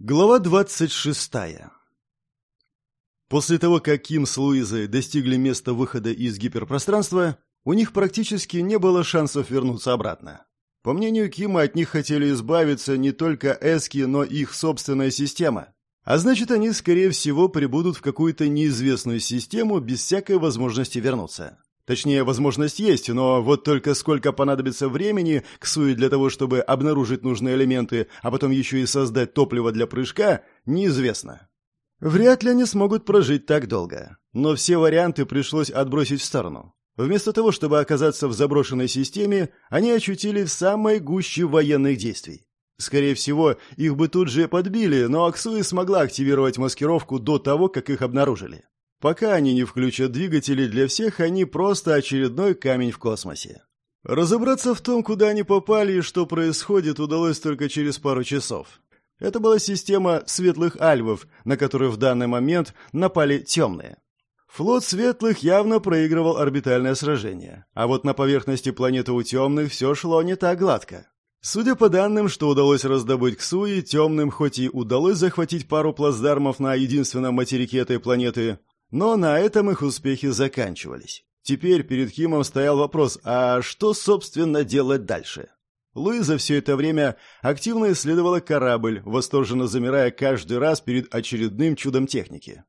Глава 26. После того, как Ким с Луизой достигли места выхода из гиперпространства, у них практически не было шансов вернуться обратно. По мнению Кима, от них хотели избавиться не только Эски, но и их собственная система. А значит, они, скорее всего, прибудут в какую-то неизвестную систему без всякой возможности вернуться. Точнее, возможность есть, но вот только сколько понадобится времени к Суе для того, чтобы обнаружить нужные элементы, а потом еще и создать топливо для прыжка, неизвестно. Вряд ли они смогут прожить так долго. Но все варианты пришлось отбросить в сторону. Вместо того, чтобы оказаться в заброшенной системе, они очутились в самой гуще военных действий. Скорее всего, их бы тут же подбили, но Аксуи смогла активировать маскировку до того, как их обнаружили. Пока они не включат двигатели, для всех они просто очередной камень в космосе. Разобраться в том, куда они попали и что происходит, удалось только через пару часов. Это была система светлых альвов, на которую в данный момент напали темные. Флот светлых явно проигрывал орбитальное сражение, а вот на поверхности планеты у темных все шло не так гладко. Судя по данным, что удалось раздобыть к Суи, темным хоть и удалось захватить пару плацдармов на единственном материке этой планеты, но на этом их успехи заканчивались. Теперь перед Кимом стоял вопрос, а что, собственно, делать дальше? Луиза все это время активно исследовала корабль, восторженно замирая каждый раз перед очередным чудом техники.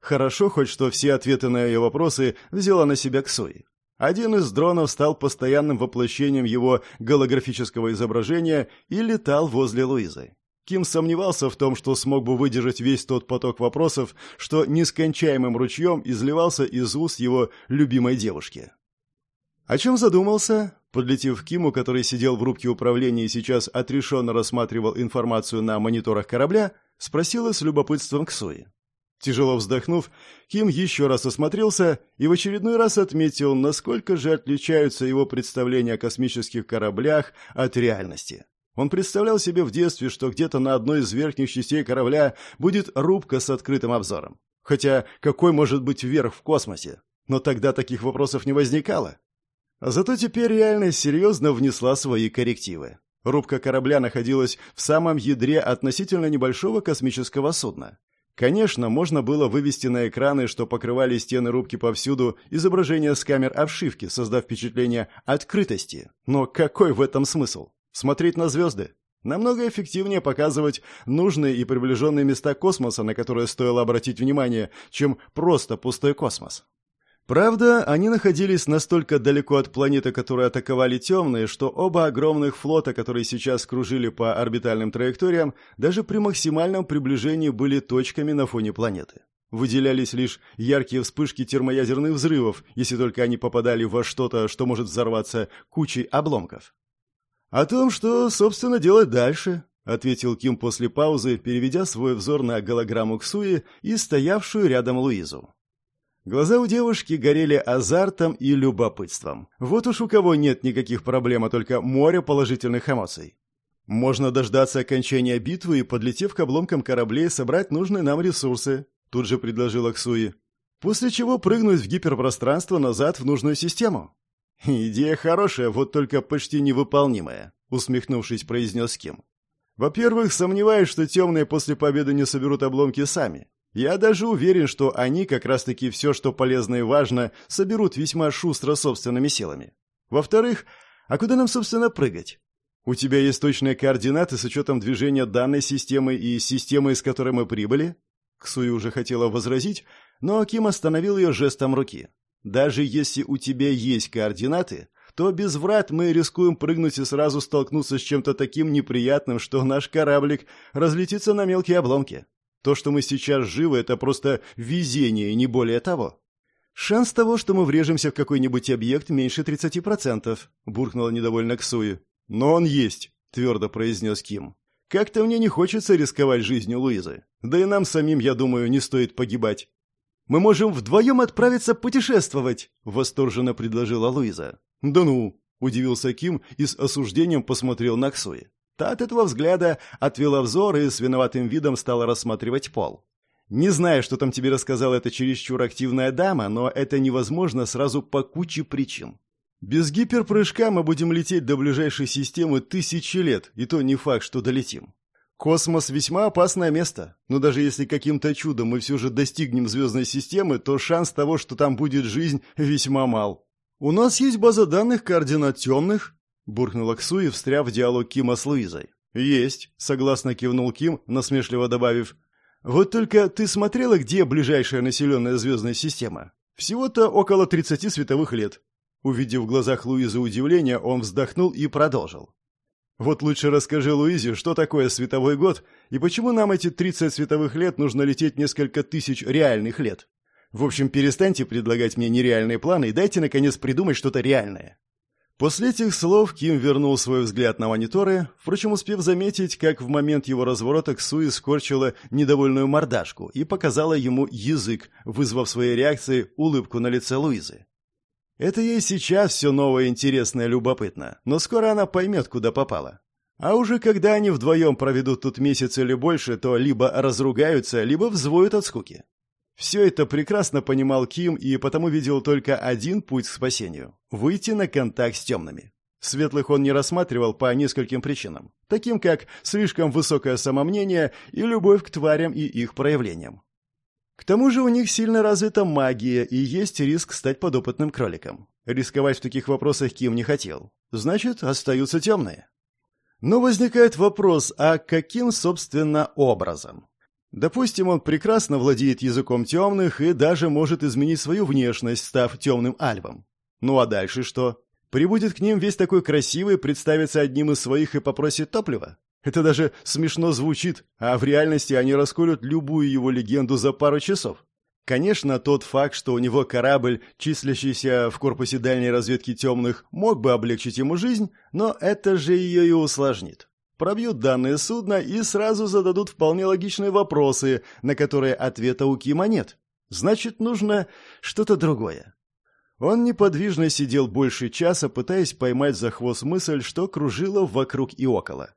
Хорошо хоть, что все ответы на ее вопросы взяла на себя Ксуи. Один из дронов стал постоянным воплощением его голографического изображения и летал возле Луизы. Ким сомневался в том, что смог бы выдержать весь тот поток вопросов, что нескончаемым ручьем изливался из уст его любимой девушки. О чем задумался? Подлетев к Киму, который сидел в рубке управления и сейчас отрешенно рассматривал информацию на мониторах корабля, спросила с любопытством Ксуи. Тяжело вздохнув, Ким еще раз осмотрелся и в очередной раз отметил, насколько же отличаются его представления о космических кораблях от реальности. Он представлял себе в детстве, что где-то на одной из верхних частей корабля будет рубка с открытым обзором. Хотя какой может быть верх в космосе? Но тогда таких вопросов не возникало. А зато теперь реальность серьезно внесла свои коррективы. Рубка корабля находилась в самом ядре относительно небольшого космического судна. Конечно, можно было вывести на экраны, что покрывали стены рубки повсюду, изображения с камер обшивки, создав впечатление открытости. Но какой в этом смысл? Смотреть на звезды. Намного эффективнее показывать нужные и приближенные места космоса, на которые стоило обратить внимание, чем просто пустой космос. Правда, они находились настолько далеко от планеты, которую атаковали темные, что оба огромных флота, которые сейчас кружили по орбитальным траекториям, даже при максимальном приближении были точками на фоне планеты. Выделялись лишь яркие вспышки термоядерных взрывов, если только они попадали во что-то, что может взорваться кучей обломков. «О том, что, собственно, делать дальше», — ответил Ким после паузы, переведя свой взор на голограмму Ксуи и стоявшую рядом Луизу. Глаза у девушки горели азартом и любопытством. Вот уж у кого нет никаких проблем, а только море положительных эмоций. Можно дождаться окончания битвы и, подлетев к обломкам кораблей, собрать нужные нам ресурсы, тут же предложила Ксуи. После чего прыгнуть в гиперпространство назад в нужную систему. «Идея хорошая, вот только почти невыполнимая», — усмехнувшись, произнес Ким. «Во-первых, сомневаюсь, что темные после победы не соберут обломки сами. Я даже уверен, что они как раз-таки все, что полезно и важно, соберут весьма шустро собственными силами. Во-вторых, а куда нам, собственно, прыгать? У тебя есть точные координаты с учетом движения данной системы и системы, из которой мы прибыли?» Ксуи уже хотела возразить, но Ким остановил ее жестом руки. Даже если у тебя есть координаты, то без врат мы рискуем прыгнуть и сразу столкнуться с чем-то таким неприятным, что наш кораблик разлетится на мелкие обломки. То, что мы сейчас живы, это просто везение, не более того. Шанс того, что мы врежемся в какой-нибудь объект, меньше 30%, буркнула недовольно Ксуи. Но он есть, твердо произнес Ким. Как-то мне не хочется рисковать жизнью Луизы. Да и нам самим, я думаю, не стоит погибать. Мы можем вдвоем отправиться путешествовать», — восторженно предложила Луиза. «Да ну!» — удивился Ким и с осуждением посмотрел на Ксуи. Та от этого взгляда отвела взор и с виноватым видом стала рассматривать пол. «Не знаю, что там тебе рассказала эта чересчур активная дама, но это невозможно сразу по куче причин. Без гиперпрыжка мы будем лететь до ближайшей системы тысячи лет, и то не факт, что долетим. Космос весьма опасное место, но даже если каким-то чудом мы все же достигнем звездной системы, то шанс того, что там будет жизнь, весьма мал. «У нас есть база данных координат темных», — буркнула Ксуи, встряв в диалог Кима с Луизой. «Есть», — согласно кивнул Ким, насмешливо добавив. «Вот только ты смотрела, где ближайшая населенная звездная система? Всего-то около 30 световых лет». Увидев в глазах Луизы удивление, он вздохнул и продолжил. Вот лучше расскажи Луизе, что такое световой год и почему нам эти 30 световых лет нужно лететь несколько тысяч реальных лет. В общем, перестаньте предлагать мне нереальные планы и дайте, наконец, придумать что-то реальное». После этих слов Ким вернул свой взгляд на мониторы, впрочем, успев заметить, как в момент его разворота Ксуи скорчила недовольную мордашку и показала ему язык, вызвав своей реакцией улыбку на лице Луизы. Это ей сейчас все новое, интересное, любопытно, но скоро она поймет, куда попала. А уже когда они вдвоем проведут тут месяц или больше, то либо разругаются, либо взвоют от скуки. Все это прекрасно понимал Ким и потому видел только один путь к спасению – выйти на контакт с темными. Светлых он не рассматривал по нескольким причинам, таким как слишком высокое самомнение и любовь к тварям и их проявлениям. К тому же у них сильно развита магия, и есть риск стать подопытным кроликом. Рисковать в таких вопросах Ким не хотел. Значит, остаются темные. Но возникает вопрос, а каким, собственно, образом? Допустим, он прекрасно владеет языком темных и даже может изменить свою внешность, став темным альвом. Ну а дальше что? Прибудет к ним весь такой красивый, представится одним из своих и попросит топлива? Это даже смешно звучит, а в реальности они расколют любую его легенду за пару часов. Конечно, тот факт, что у него корабль, числящийся в корпусе дальней разведки темных, мог бы облегчить ему жизнь, но это же ее и усложнит. Пробьют данные судна и сразу зададут вполне логичные вопросы, на которые ответа у Кима нет. Значит, нужно что-то другое. Он неподвижно сидел больше часа, пытаясь поймать за хвост мысль, что кружила вокруг и около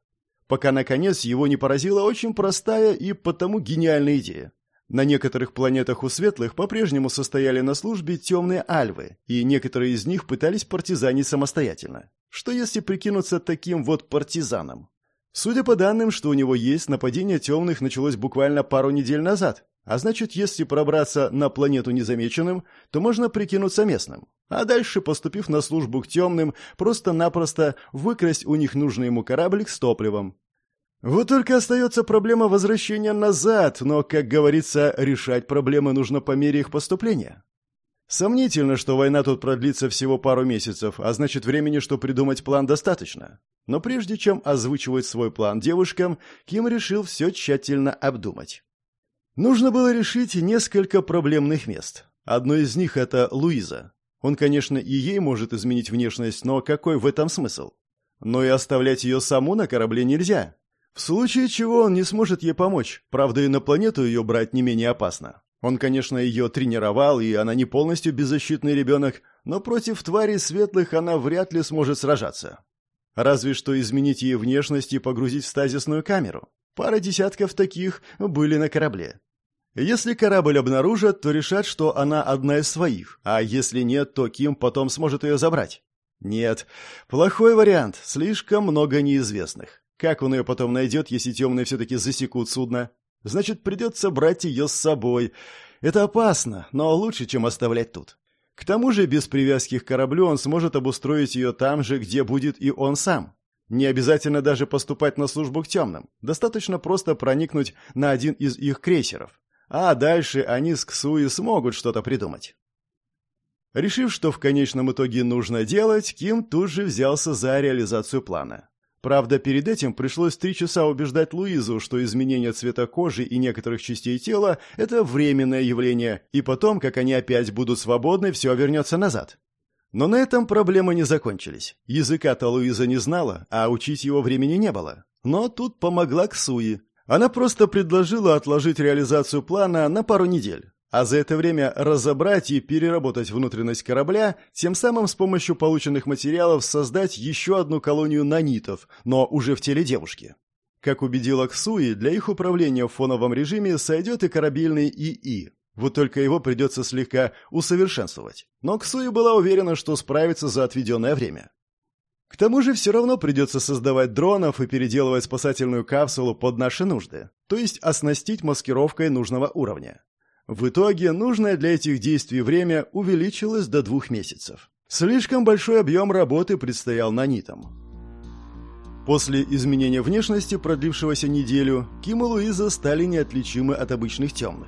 пока, наконец, его не поразила очень простая и потому гениальная идея. На некоторых планетах у светлых по-прежнему состояли на службе темные альвы, и некоторые из них пытались партизанить самостоятельно. Что если прикинуться таким вот партизаном? Судя по данным, что у него есть, нападение темных началось буквально пару недель назад, а значит, если пробраться на планету незамеченным, то можно прикинуться местным. А дальше, поступив на службу к темным, просто-напросто выкрасть у них нужный ему кораблик с топливом. Вот только остается проблема возвращения назад, но, как говорится, решать проблемы нужно по мере их поступления. Сомнительно, что война тут продлится всего пару месяцев, а значит, времени, что придумать план, достаточно. Но прежде чем озвучивать свой план девушкам, Ким решил все тщательно обдумать. Нужно было решить несколько проблемных мест. Одно из них — это Луиза. Он, конечно, и ей может изменить внешность, но какой в этом смысл? Но и оставлять ее саму на корабле нельзя. В случае чего он не сможет ей помочь, правда и на планету ее брать не менее опасно. Он, конечно, ее тренировал, и она не полностью беззащитный ребенок, но против тварей светлых она вряд ли сможет сражаться. Разве что изменить ей внешность и погрузить в стазисную камеру. Пара десятков таких были на корабле. Если корабль обнаружат, то решат, что она одна из своих, а если нет, то Ким потом сможет ее забрать. Нет, плохой вариант, слишком много неизвестных. Как он ее потом найдет, если темные все-таки засекут судно? Значит, придется брать ее с собой. Это опасно, но лучше, чем оставлять тут. К тому же, без привязки к кораблю он сможет обустроить ее там же, где будет и он сам. Не обязательно даже поступать на службу к темным. Достаточно просто проникнуть на один из их крейсеров. А дальше они с Ксуи смогут что-то придумать. Решив, что в конечном итоге нужно делать, Ким тут же взялся за реализацию плана. Правда, перед этим пришлось три часа убеждать Луизу, что изменение цвета кожи и некоторых частей тела – это временное явление, и потом, как они опять будут свободны, все вернется назад. Но на этом проблемы не закончились. Языка-то Луиза не знала, а учить его времени не было. Но тут помогла Ксуи. Она просто предложила отложить реализацию плана на пару недель а за это время разобрать и переработать внутренность корабля, тем самым с помощью полученных материалов создать еще одну колонию нанитов, но уже в теле девушки. Как убедила Ксуи, для их управления в фоновом режиме сойдет и корабельный ИИ. Вот только его придется слегка усовершенствовать. Но Ксуи была уверена, что справится за отведенное время. К тому же все равно придется создавать дронов и переделывать спасательную капсулу под наши нужды, то есть оснастить маскировкой нужного уровня. В итоге нужное для этих действий время увеличилось до двух месяцев. Слишком большой объем работы предстоял нанитам. После изменения внешности, продлившегося неделю, Ким и Луиза стали неотличимы от обычных темных.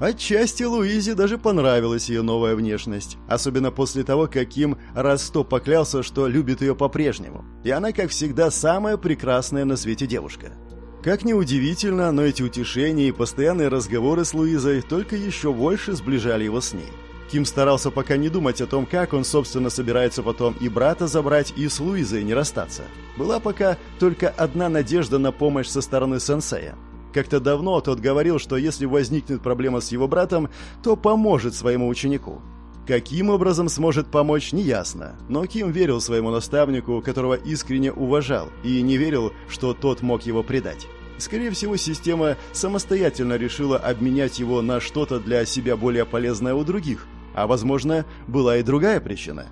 Отчасти Луизе даже понравилась ее новая внешность, особенно после того, как Ким раз сто поклялся, что любит ее по-прежнему, и она, как всегда, самая прекрасная на свете девушка. Как ни удивительно, но эти утешения и постоянные разговоры с Луизой только еще больше сближали его с ней. Ким старался пока не думать о том, как он, собственно, собирается потом и брата забрать, и с Луизой не расстаться. Была пока только одна надежда на помощь со стороны сенсея. Как-то давно тот говорил, что если возникнет проблема с его братом, то поможет своему ученику. Каким образом сможет помочь, неясно, но Ким верил своему наставнику, которого искренне уважал, и не верил, что тот мог его предать. Скорее всего, система самостоятельно решила обменять его на что-то для себя более полезное у других, а, возможно, была и другая причина.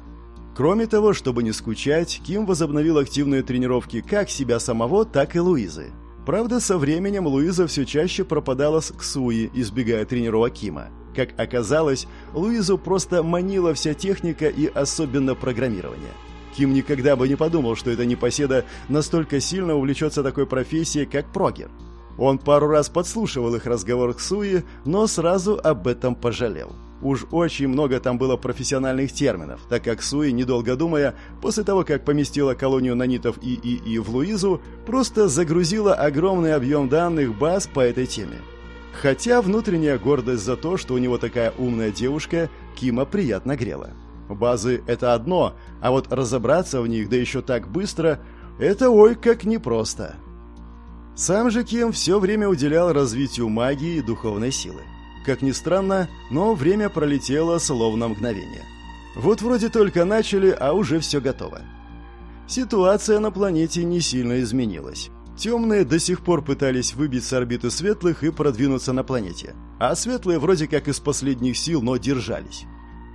Кроме того, чтобы не скучать, Ким возобновил активные тренировки как себя самого, так и Луизы. Правда, со временем Луиза все чаще пропадала с Ксуи, избегая тренировок Кима. Как оказалось, Луизу просто манила вся техника и особенно программирование. Ким никогда бы не подумал, что эта непоседа настолько сильно увлечется такой профессией, как прогер. Он пару раз подслушивал их разговор к Суи, но сразу об этом пожалел. Уж очень много там было профессиональных терминов, так как Суи, недолго думая, после того, как поместила колонию нанитов ИИИ в Луизу, просто загрузила огромный объем данных баз по этой теме. Хотя внутренняя гордость за то, что у него такая умная девушка, Кима приятно грела. Базы — это одно, а вот разобраться в них, да еще так быстро, это ой как непросто. Сам же Ким все время уделял развитию магии и духовной силы. Как ни странно, но время пролетело словно мгновение. Вот вроде только начали, а уже все готово. Ситуация на планете не сильно изменилась. Темные до сих пор пытались выбить с орбиты светлых и продвинуться на планете. А светлые вроде как из последних сил, но держались.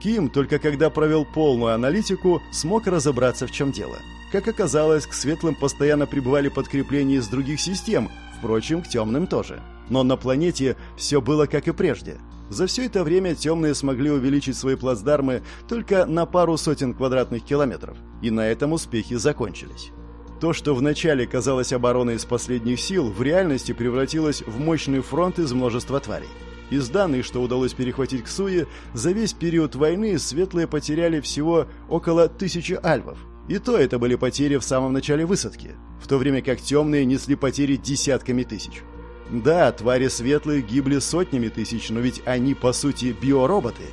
Ким, только когда провел полную аналитику, смог разобраться в чем дело. Как оказалось, к светлым постоянно прибывали подкрепления из других систем, впрочем, к темным тоже. Но на планете все было как и прежде. За все это время темные смогли увеличить свои плацдармы только на пару сотен квадратных километров, и на этом успехи закончились. То, что вначале казалось обороной из последних сил, в реальности превратилось в мощный фронт из множества тварей. Из данных, что удалось перехватить к за весь период войны светлые потеряли всего около тысячи альвов. И то это были потери в самом начале высадки, в то время как темные несли потери десятками тысяч. Да, твари светлых гибли сотнями тысяч, но ведь они, по сути, биороботы.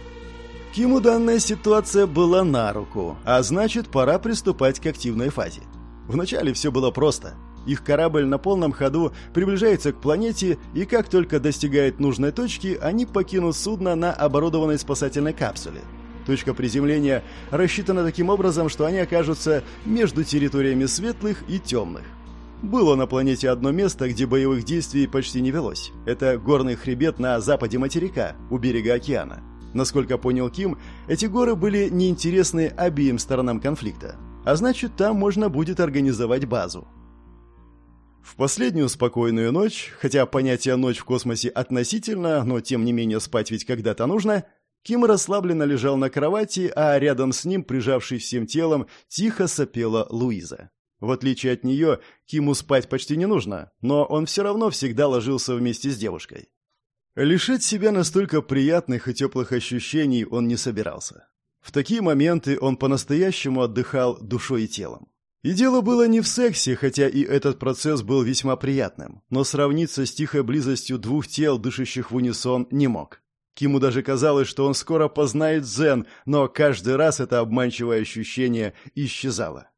Киму данная ситуация была на руку, а значит, пора приступать к активной фазе. Вначале все было просто. Их корабль на полном ходу приближается к планете, и как только достигает нужной точки, они покинут судно на оборудованной спасательной капсуле. Точка приземления рассчитана таким образом, что они окажутся между территориями светлых и темных. Было на планете одно место, где боевых действий почти не велось. Это горный хребет на западе материка, у берега океана. Насколько понял Ким, эти горы были неинтересны обеим сторонам конфликта. А значит, там можно будет организовать базу. В последнюю спокойную ночь, хотя понятие «ночь» в космосе относительно, но тем не менее спать ведь когда-то нужно, Ким расслабленно лежал на кровати, а рядом с ним, прижавшись всем телом, тихо сопела Луиза. В отличие от нее, Киму спать почти не нужно, но он все равно всегда ложился вместе с девушкой. Лишить себя настолько приятных и теплых ощущений он не собирался. В такие моменты он по-настоящему отдыхал душой и телом. И дело было не в сексе, хотя и этот процесс был весьма приятным, но сравниться с тихой близостью двух тел, дышащих в унисон, не мог. Киму даже казалось, что он скоро познает дзен, но каждый раз это обманчивое ощущение исчезало.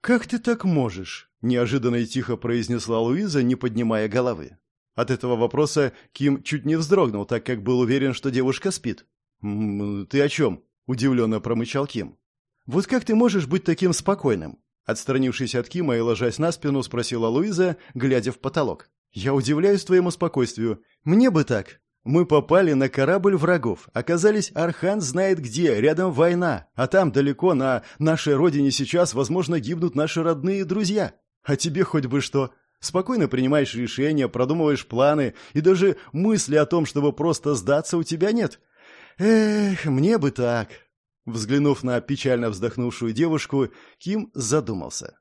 «Как ты так можешь?» – неожиданно и тихо произнесла Луиза, не поднимая головы. От этого вопроса Ким чуть не вздрогнул, так как был уверен, что девушка спит. «Ты о чем?» – удивленно промычал Ким. «Вот как ты можешь быть таким спокойным?» Отстранившись от Кима и ложась на спину, спросила Луиза, глядя в потолок. «Я удивляюсь твоему спокойствию. Мне бы так. Мы попали на корабль врагов, оказались Архан знает где, рядом война, а там далеко на нашей родине сейчас, возможно, гибнут наши родные и друзья. А тебе хоть бы что. Спокойно принимаешь решения, продумываешь планы, и даже мысли о том, чтобы просто сдаться, у тебя нет. Эх, мне бы так. Взглянув на печально вздохнувшую девушку, Ким задумался.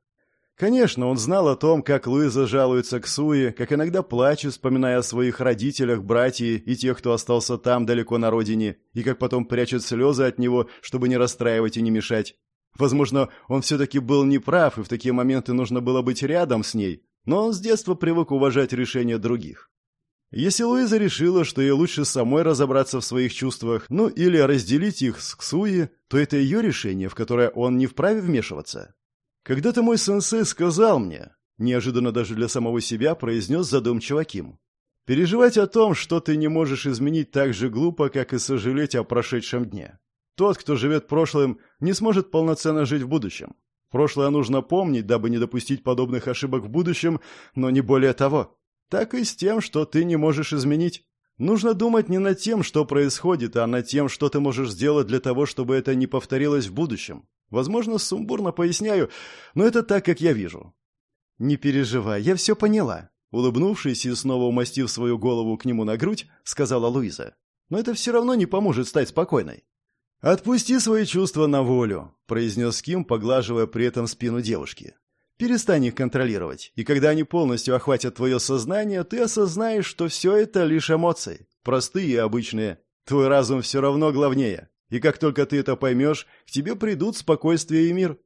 Конечно, он знал о том, как Луиза жалуется к Суе, как иногда плачет, вспоминая о своих родителях, братьях и тех, кто остался там, далеко на родине, и как потом прячет слезы от него, чтобы не расстраивать и не мешать. Возможно, он все-таки был неправ, и в такие моменты нужно было быть рядом с ней, но он с детства привык уважать решения других. Если Луиза решила, что ей лучше самой разобраться в своих чувствах, ну или разделить их с Ксуи, то это ее решение, в которое он не вправе вмешиваться. Когда-то мой сенсей сказал мне, неожиданно даже для самого себя произнес задумчиво Ким. Переживать о том, что ты не можешь изменить так же глупо, как и сожалеть о прошедшем дне. Тот, кто живет прошлым, не сможет полноценно жить в будущем. Прошлое нужно помнить, дабы не допустить подобных ошибок в будущем, но не более того. Так и с тем, что ты не можешь изменить. Нужно думать не над тем, что происходит, а над тем, что ты можешь сделать для того, чтобы это не повторилось в будущем. Возможно, сумбурно поясняю, но это так, как я вижу. Не переживай, я все поняла. Улыбнувшись и снова умастив свою голову к нему на грудь, сказала Луиза. Но это все равно не поможет стать спокойной. «Отпусти свои чувства на волю», — произнес Ким, поглаживая при этом спину девушки. «Перестань их контролировать, и когда они полностью охватят твое сознание, ты осознаешь, что все это лишь эмоции, простые и обычные. Твой разум все равно главнее. И как только ты это поймешь, к тебе придут спокойствие и мир.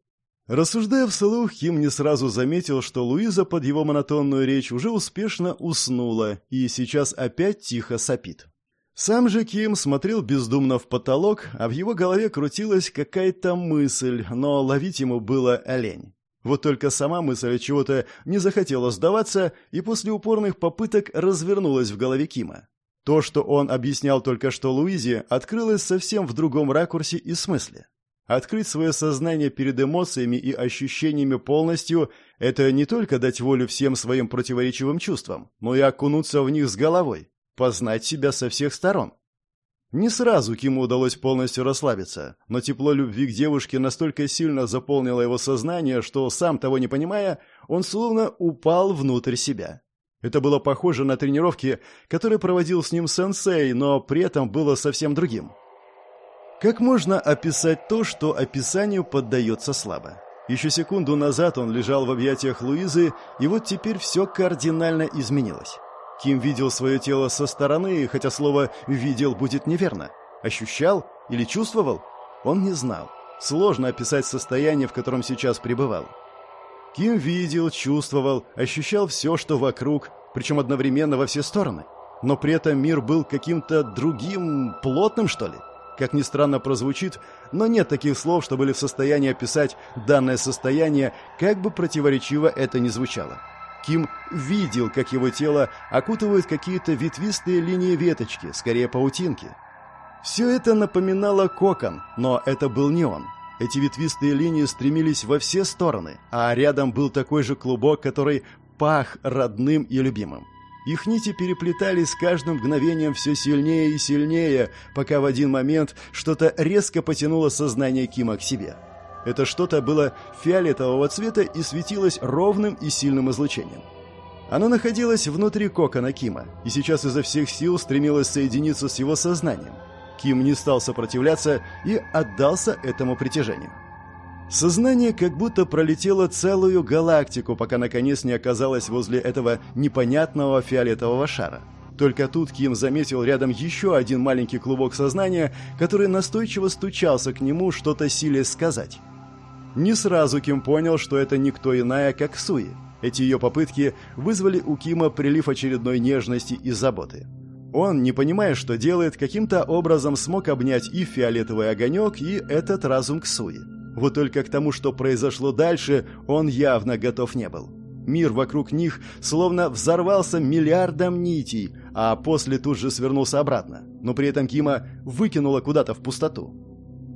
Рассуждая вслух, Ким не сразу заметил, что Луиза под его монотонную речь уже успешно уснула и сейчас опять тихо сопит. Сам же Ким смотрел бездумно в потолок, а в его голове крутилась какая-то мысль, но ловить ему было олень. Вот только сама мысль чего-то не захотела сдаваться и после упорных попыток развернулась в голове Кима. То, что он объяснял только что Луизе, открылось совсем в другом ракурсе и смысле. Открыть свое сознание перед эмоциями и ощущениями полностью – это не только дать волю всем своим противоречивым чувствам, но и окунуться в них с головой, познать себя со всех сторон. Не сразу Киму удалось полностью расслабиться, но тепло любви к девушке настолько сильно заполнило его сознание, что, сам того не понимая, он словно упал внутрь себя. Это было похоже на тренировки, которые проводил с ним сенсей, но при этом было совсем другим. Как можно описать то, что описанию поддается слабо? Еще секунду назад он лежал в объятиях Луизы, и вот теперь все кардинально изменилось. Ким видел свое тело со стороны, хотя слово «видел» будет неверно. Ощущал или чувствовал? Он не знал. Сложно описать состояние, в котором сейчас пребывал. Ким видел, чувствовал, ощущал все, что вокруг, причем одновременно во все стороны. Но при этом мир был каким-то другим, плотным, что ли? Как ни странно прозвучит, но нет таких слов, что были в состоянии описать данное состояние, как бы противоречиво это ни звучало. Ким видел, как его тело окутывают какие-то ветвистые линии веточки, скорее паутинки. Все это напоминало кокон, но это был не он. Эти ветвистые линии стремились во все стороны, а рядом был такой же клубок, который пах родным и любимым. Их нити переплетались с каждым мгновением все сильнее и сильнее, пока в один момент что-то резко потянуло сознание Кима к себе. Это что-то было фиолетового цвета и светилось ровным и сильным излучением. Оно находилось внутри кокона Кима, и сейчас изо всех сил стремилось соединиться с его сознанием. Ким не стал сопротивляться и отдался этому притяжению. Сознание как будто пролетело целую галактику, пока наконец не оказалось возле этого непонятного фиолетового шара. Только тут Ким заметил рядом еще один маленький клубок сознания, который настойчиво стучался к нему, что-то силясь сказать. Не сразу Ким понял, что это никто иная, как Суи. Эти ее попытки вызвали у Кима прилив очередной нежности и заботы. Он, не понимая, что делает, каким-то образом смог обнять и фиолетовый огонек, и этот разум к Суи. Вот только к тому, что произошло дальше, он явно готов не был. Мир вокруг них словно взорвался миллиардом нитей, а после тут же свернулся обратно. Но при этом Кима выкинула куда-то в пустоту.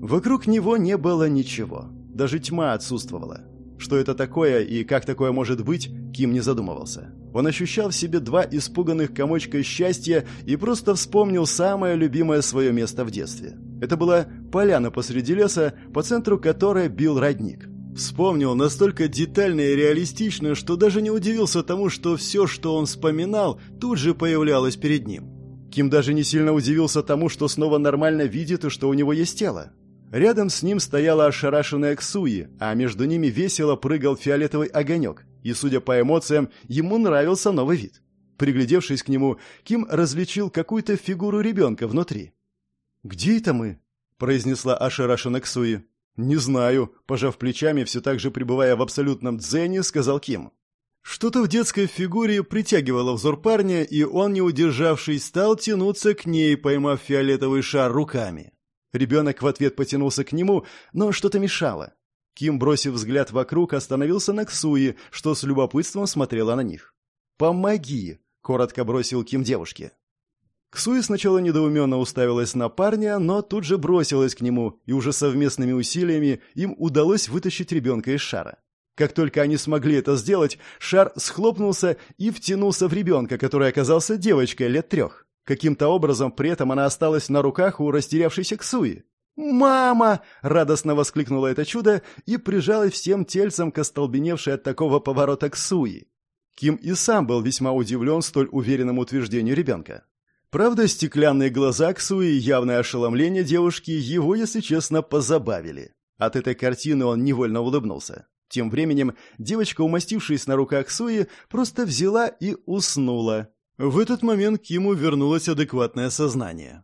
Вокруг него не было ничего. Даже тьма отсутствовала. Что это такое и как такое может быть, Ким не задумывался. Он ощущал в себе два испуганных комочка счастья и просто вспомнил самое любимое свое место в детстве. Это была поляна посреди леса, по центру которой бил родник. Вспомнил настолько детально и реалистично, что даже не удивился тому, что все, что он вспоминал, тут же появлялось перед ним. Ким даже не сильно удивился тому, что снова нормально видит и что у него есть тело. Рядом с ним стояла ошарашенная Ксуи, а между ними весело прыгал фиолетовый огонек, и, судя по эмоциям, ему нравился новый вид. Приглядевшись к нему, Ким различил какую-то фигуру ребенка внутри. «Где это мы?» – произнесла ошарашенная Ксуи. «Не знаю», – пожав плечами, все так же пребывая в абсолютном дзене, сказал Ким. Что-то в детской фигуре притягивало взор парня, и он, не удержавшись, стал тянуться к ней, поймав фиолетовый шар руками. Ребенок в ответ потянулся к нему, но что-то мешало. Ким, бросив взгляд вокруг, остановился на Ксуи, что с любопытством смотрела на них. «Помоги!» — коротко бросил Ким девушке. Ксуи сначала недоуменно уставилась на парня, но тут же бросилась к нему, и уже совместными усилиями им удалось вытащить ребенка из шара. Как только они смогли это сделать, шар схлопнулся и втянулся в ребенка, который оказался девочкой лет трех. Каким-то образом при этом она осталась на руках у растерявшейся Ксуи. «Мама!» — радостно воскликнула это чудо и прижалась всем тельцем к остолбеневшей от такого поворота Ксуи. Ким и сам был весьма удивлен столь уверенному утверждению ребенка. Правда, стеклянные глаза Ксуи и явное ошеломление девушки его, если честно, позабавили. От этой картины он невольно улыбнулся. Тем временем девочка, умастившись на руках Суи, просто взяла и уснула. В этот момент Киму вернулось адекватное сознание.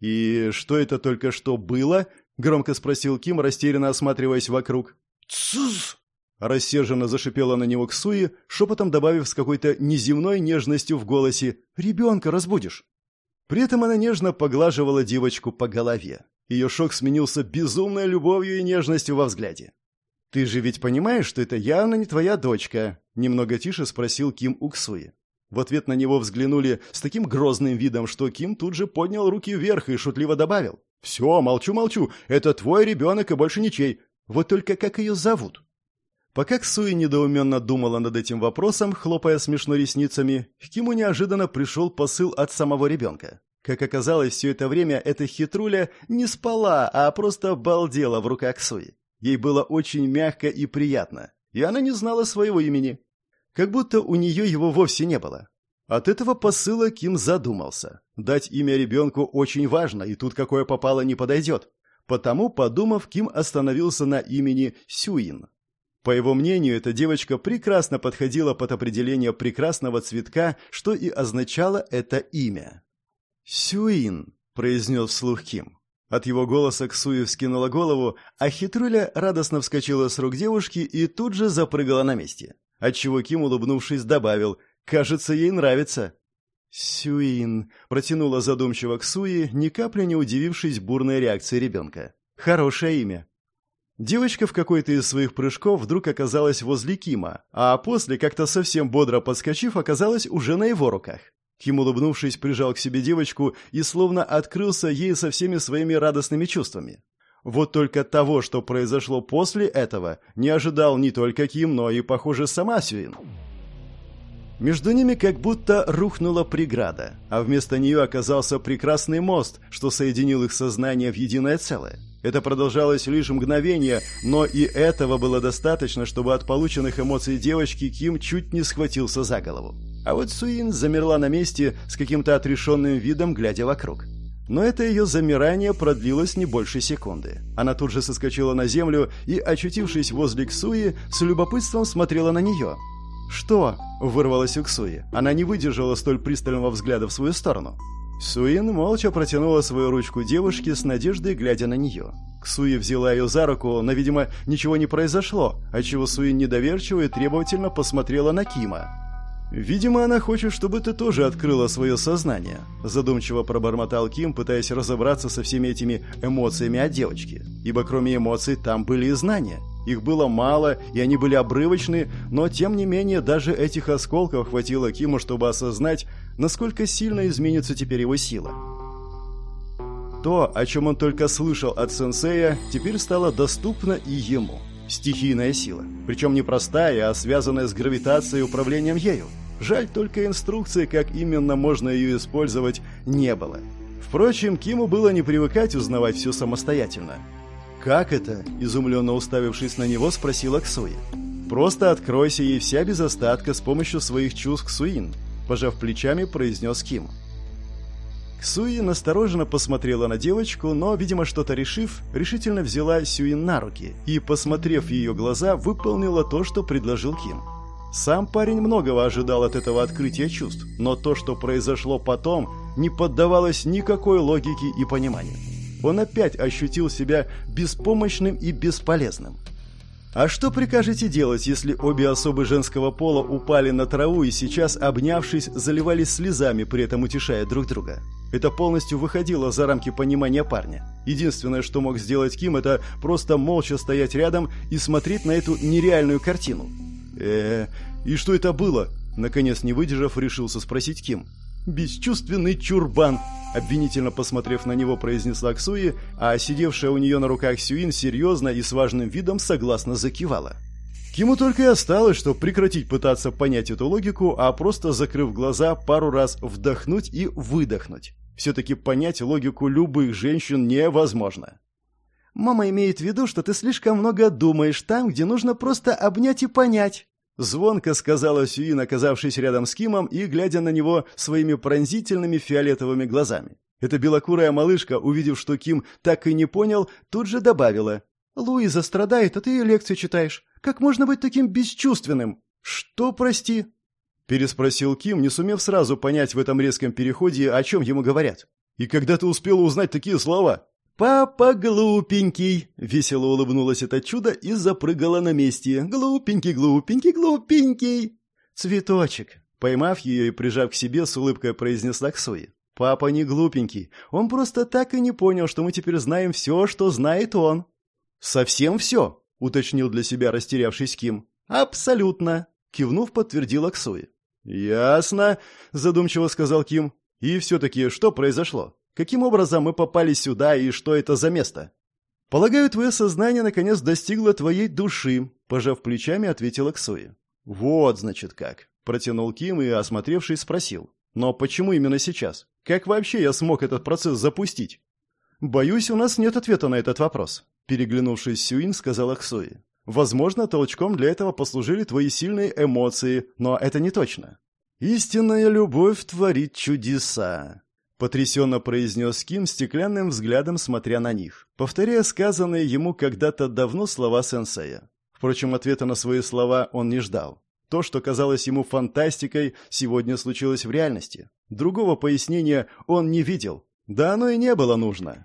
«И что это только что было?» — громко спросил Ким, растерянно осматриваясь вокруг. «Цуз!» — рассерженно зашипела на него Ксуи, шепотом добавив с какой-то неземной нежностью в голосе «Ребенка разбудишь!». При этом она нежно поглаживала девочку по голове. Ее шок сменился безумной любовью и нежностью во взгляде. «Ты же ведь понимаешь, что это явно не твоя дочка?» — немного тише спросил Ким Уксуи. В ответ на него взглянули с таким грозным видом, что Ким тут же поднял руки вверх и шутливо добавил. «Все, молчу-молчу, это твой ребенок и больше ничей. Вот только как ее зовут?» Пока Ксуи недоуменно думала над этим вопросом, хлопая смешно ресницами, к Киму неожиданно пришел посыл от самого ребенка. Как оказалось, все это время эта хитруля не спала, а просто балдела в руках Ксуи. Ей было очень мягко и приятно, и она не знала своего имени. Как будто у нее его вовсе не было. От этого посыла Ким задумался. Дать имя ребенку очень важно, и тут какое попало не подойдет. Потому, подумав, Ким остановился на имени Сюин. По его мнению, эта девочка прекрасно подходила под определение прекрасного цветка, что и означало это имя. «Сюин», — произнес вслух Ким. От его голоса Ксуи вскинула голову, а хитруля радостно вскочила с рук девушки и тут же запрыгала на месте. Отчего Ким, улыбнувшись, добавил «Кажется, ей нравится». «Сюин», — протянула задумчиво Ксуи, ни капли не удивившись бурной реакции ребенка. «Хорошее имя». Девочка в какой-то из своих прыжков вдруг оказалась возле Кима, а после, как-то совсем бодро подскочив, оказалась уже на его руках. Ким, улыбнувшись, прижал к себе девочку и словно открылся ей со всеми своими радостными чувствами. Вот только того, что произошло после этого, не ожидал не только Ким, но и, похоже, сама Сюин. Между ними как будто рухнула преграда, а вместо нее оказался прекрасный мост, что соединил их сознание в единое целое. Это продолжалось лишь мгновение, но и этого было достаточно, чтобы от полученных эмоций девочки Ким чуть не схватился за голову. А вот Суин замерла на месте с каким-то отрешенным видом, глядя вокруг. Но это ее замирание продлилось не больше секунды. Она тут же соскочила на землю и, очутившись возле Ксуи, с любопытством смотрела на нее. «Что?» – вырвалась у Ксуи. Она не выдержала столь пристального взгляда в свою сторону. Суин молча протянула свою ручку девушке с надеждой, глядя на нее. Ксуи взяла ее за руку, но, видимо, ничего не произошло, отчего Суин недоверчиво и требовательно посмотрела на Кима. «Видимо, она хочет, чтобы ты тоже открыла свое сознание», задумчиво пробормотал Ким, пытаясь разобраться со всеми этими эмоциями от девочки. Ибо кроме эмоций там были и знания. Их было мало, и они были обрывочны, но тем не менее даже этих осколков хватило Киму, чтобы осознать, насколько сильно изменится теперь его сила. То, о чем он только слышал от сенсея, теперь стало доступно и ему – Стихийная сила. Причем не простая, а связанная с гравитацией и управлением ею. Жаль, только инструкции, как именно можно ее использовать, не было. Впрочем, Киму было не привыкать узнавать все самостоятельно. «Как это?» – изумленно уставившись на него, спросила Ксуи. «Просто откройся ей вся без остатка с помощью своих чувств Ксуин», – пожав плечами, произнес Ким. Ксуи настороженно посмотрела на девочку, но, видимо, что-то решив, решительно взяла Сюин на руки и, посмотрев в ее глаза, выполнила то, что предложил Ким. Сам парень многого ожидал от этого открытия чувств, но то, что произошло потом, не поддавалось никакой логике и пониманию. Он опять ощутил себя беспомощным и бесполезным. А что прикажете делать, если обе особы женского пола упали на траву и сейчас, обнявшись, заливались слезами, при этом утешая друг друга? Это полностью выходило за рамки понимания парня. Единственное, что мог сделать Ким, это просто молча стоять рядом и смотреть на эту нереальную картину. Э и что это было?» Наконец, не выдержав, решился спросить Ким. «Бесчувственный чурбан!» Обвинительно посмотрев на него, произнесла Ксуи, а сидевшая у нее на руках Сюин серьезно и с важным видом согласно закивала. Киму только и осталось, что прекратить пытаться понять эту логику, а просто, закрыв глаза, пару раз вдохнуть и выдохнуть. Все-таки понять логику любых женщин невозможно. «Мама имеет в виду, что ты слишком много думаешь там, где нужно просто обнять и понять», Звонко сказала Сюин, оказавшись рядом с Кимом и глядя на него своими пронзительными фиолетовыми глазами. Эта белокурая малышка, увидев, что Ким так и не понял, тут же добавила. «Луиза страдает, а ты ее лекцию читаешь. Как можно быть таким бесчувственным?» «Что, прости?» Переспросил Ким, не сумев сразу понять в этом резком переходе, о чем ему говорят. «И когда ты успела узнать такие слова?» «Папа глупенький!» — весело улыбнулось это чудо и запрыгала на месте. «Глупенький, глупенький, глупенький!» «Цветочек!» Поймав ее и прижав к себе, с улыбкой произнесла Ксуи. «Папа не глупенький. Он просто так и не понял, что мы теперь знаем все, что знает он». «Совсем все?» — уточнил для себя растерявшись Ким. «Абсолютно!» — кивнув, подтвердила Ксуи. «Ясно», — задумчиво сказал Ким. «И все-таки что произошло?» Каким образом мы попали сюда и что это за место? Полагаю, твое сознание наконец достигло твоей души, пожав плечами, ответила Ксуи. Вот, значит, как, протянул Ким и, осмотревшись, спросил. Но почему именно сейчас? Как вообще я смог этот процесс запустить? Боюсь, у нас нет ответа на этот вопрос, переглянувшись Сюин, сказала Ксуи. Возможно, толчком для этого послужили твои сильные эмоции, но это не точно. Истинная любовь творит чудеса, потрясенно произнес Ким стеклянным взглядом, смотря на них, повторяя сказанные ему когда-то давно слова сенсея. Впрочем, ответа на свои слова он не ждал. То, что казалось ему фантастикой, сегодня случилось в реальности. Другого пояснения он не видел. Да оно и не было нужно.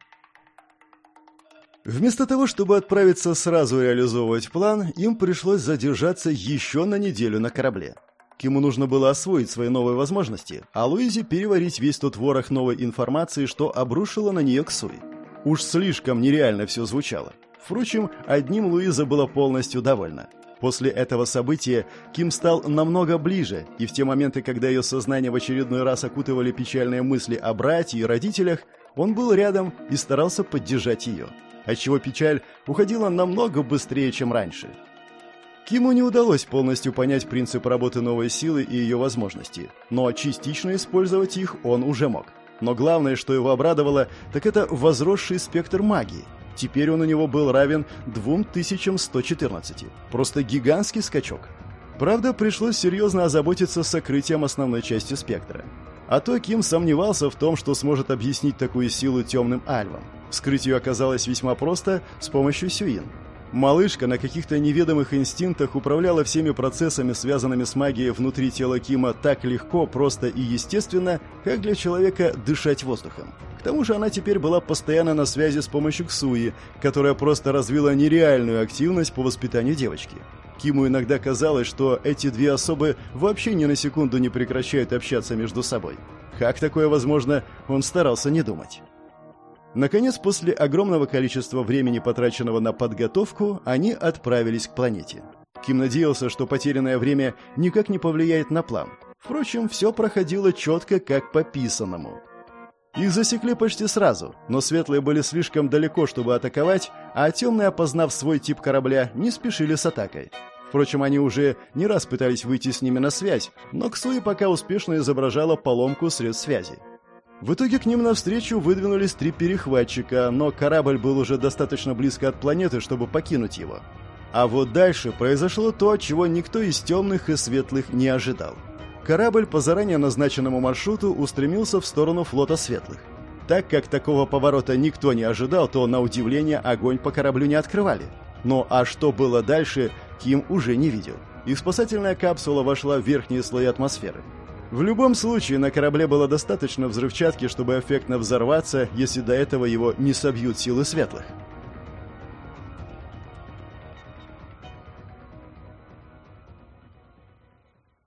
Вместо того, чтобы отправиться сразу реализовывать план, им пришлось задержаться еще на неделю на корабле. Киму нужно было освоить свои новые возможности, а Луизе переварить весь тот ворох новой информации, что обрушило на нее Ксуи. Уж слишком нереально все звучало. Впрочем, одним Луиза была полностью довольна. После этого события Ким стал намного ближе, и в те моменты, когда ее сознание в очередной раз окутывали печальные мысли о брате и родителях, он был рядом и старался поддержать ее. Отчего печаль уходила намного быстрее, чем раньше. Киму не удалось полностью понять принцип работы новой силы и ее возможности, но частично использовать их он уже мог. Но главное, что его обрадовало, так это возросший спектр магии. Теперь он у него был равен 2114. Просто гигантский скачок. Правда, пришлось серьезно озаботиться сокрытием основной части спектра. А то Ким сомневался в том, что сможет объяснить такую силу темным альвам. Вскрыть ее оказалось весьма просто с помощью Сюин. Малышка на каких-то неведомых инстинктах управляла всеми процессами, связанными с магией внутри тела Кима так легко, просто и естественно, как для человека дышать воздухом. К тому же она теперь была постоянно на связи с помощью Ксуи, которая просто развила нереальную активность по воспитанию девочки. Киму иногда казалось, что эти две особы вообще ни на секунду не прекращают общаться между собой. Как такое возможно, он старался не думать. Наконец, после огромного количества времени, потраченного на подготовку, они отправились к планете. Ким надеялся, что потерянное время никак не повлияет на план. Впрочем, все проходило четко, как по писанному. Их засекли почти сразу, но светлые были слишком далеко, чтобы атаковать, а темные, опознав свой тип корабля, не спешили с атакой. Впрочем, они уже не раз пытались выйти с ними на связь, но Ксуи пока успешно изображала поломку средств связи. В итоге к ним навстречу выдвинулись три перехватчика, но корабль был уже достаточно близко от планеты, чтобы покинуть его. А вот дальше произошло то, чего никто из темных и светлых не ожидал. Корабль по заранее назначенному маршруту устремился в сторону флота светлых. Так как такого поворота никто не ожидал, то, на удивление, огонь по кораблю не открывали. Но а что было дальше, Ким уже не видел. И спасательная капсула вошла в верхние слои атмосферы. В любом случае, на корабле было достаточно взрывчатки, чтобы эффектно взорваться, если до этого его не собьют силы светлых.